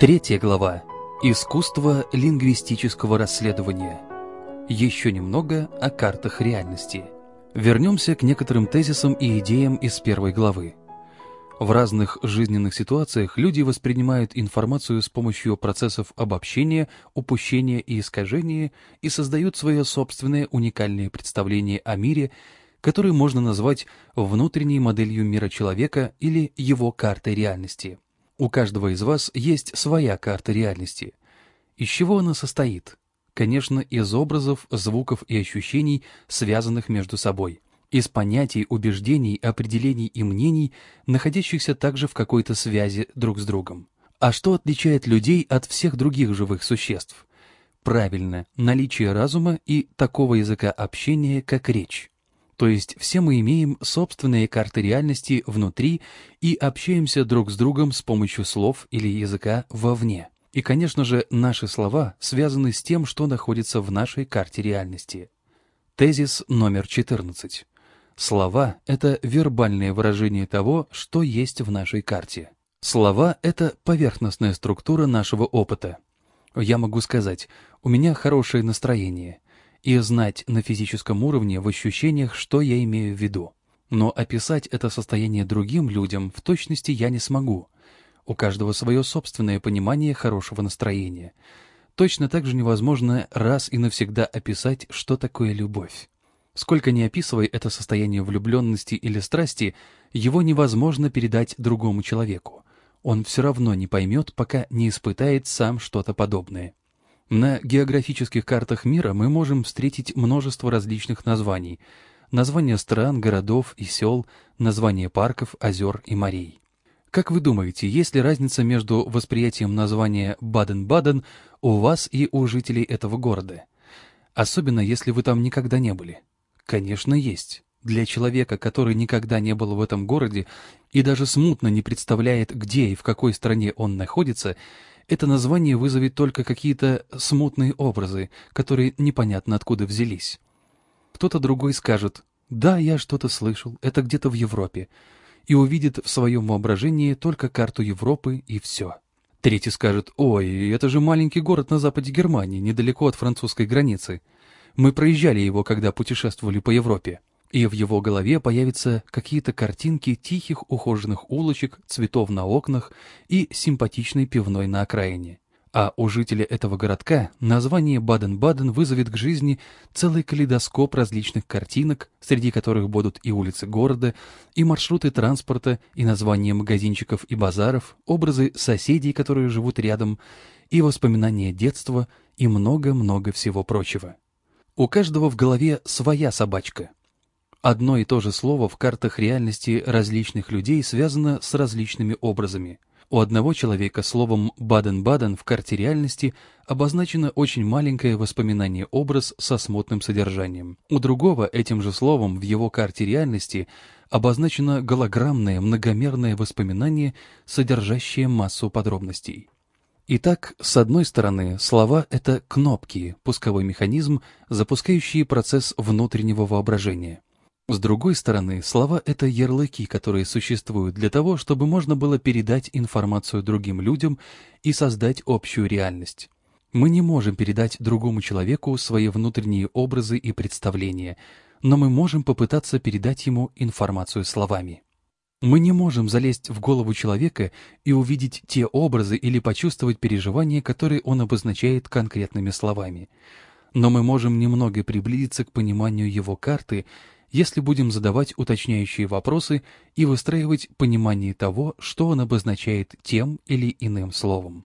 Третья глава. Искусство лингвистического расследования. Еще немного о картах реальности. Вернемся к некоторым тезисам и идеям из первой главы. В разных жизненных ситуациях люди воспринимают информацию с помощью процессов обобщения, упущения и искажения и создают свое собственное уникальное представление о мире, которое можно назвать внутренней моделью мира человека или его картой реальности. У каждого из вас есть своя карта реальности. Из чего она состоит? Конечно, из образов, звуков и ощущений, связанных между собой. Из понятий, убеждений, определений и мнений, находящихся также в какой-то связи друг с другом. А что отличает людей от всех других живых существ? Правильно, наличие разума и такого языка общения, как речь. То есть все мы имеем собственные карты реальности внутри и общаемся друг с другом с помощью слов или языка вовне. И, конечно же, наши слова связаны с тем, что находится в нашей карте реальности. Тезис номер 14. Слова — это вербальное выражение того, что есть в нашей карте. Слова — это поверхностная структура нашего опыта. Я могу сказать, у меня хорошее настроение — и знать на физическом уровне в ощущениях, что я имею в виду. Но описать это состояние другим людям в точности я не смогу. У каждого свое собственное понимание хорошего настроения. Точно так же невозможно раз и навсегда описать, что такое любовь. Сколько ни описывай это состояние влюбленности или страсти, его невозможно передать другому человеку. Он все равно не поймет, пока не испытает сам что-то подобное. На географических картах мира мы можем встретить множество различных названий. Названия стран, городов и сел, названия парков, озер и морей. Как вы думаете, есть ли разница между восприятием названия Баден-Баден у вас и у жителей этого города? Особенно, если вы там никогда не были. Конечно, есть. Для человека, который никогда не был в этом городе и даже смутно не представляет, где и в какой стране он находится, это название вызовет только какие-то смутные образы, которые непонятно откуда взялись. Кто-то другой скажет «Да, я что-то слышал, это где-то в Европе», и увидит в своем воображении только карту Европы и все. Третий скажет «Ой, это же маленький город на западе Германии, недалеко от французской границы. Мы проезжали его, когда путешествовали по Европе» и в его голове появятся какие-то картинки тихих ухоженных улочек, цветов на окнах и симпатичной пивной на окраине. А у жителя этого городка название Баден-Баден вызовет к жизни целый калейдоскоп различных картинок, среди которых будут и улицы города, и маршруты транспорта, и названия магазинчиков и базаров, образы соседей, которые живут рядом, и воспоминания детства, и много-много всего прочего. У каждого в голове своя собачка — Одно и то же слово в картах реальности различных людей связано с различными образами. У одного человека словом «Баден-Баден» в карте реальности обозначено очень маленькое воспоминание-образ со смутным содержанием. У другого этим же словом в его карте реальности обозначено голограммное многомерное воспоминание, содержащее массу подробностей. Итак, с одной стороны, слова — это кнопки, пусковой механизм, запускающий процесс внутреннего воображения. С другой стороны, слова — это ярлыки, которые существуют для того, чтобы можно было передать информацию другим людям и создать общую реальность. Мы не можем передать другому человеку свои внутренние образы и представления, но мы можем попытаться передать ему информацию словами. Мы не можем залезть в голову человека и увидеть те образы или почувствовать переживания, которые он обозначает конкретными словами. Но мы можем немного приблизиться к пониманию его карты если будем задавать уточняющие вопросы и выстраивать понимание того, что он обозначает тем или иным словом.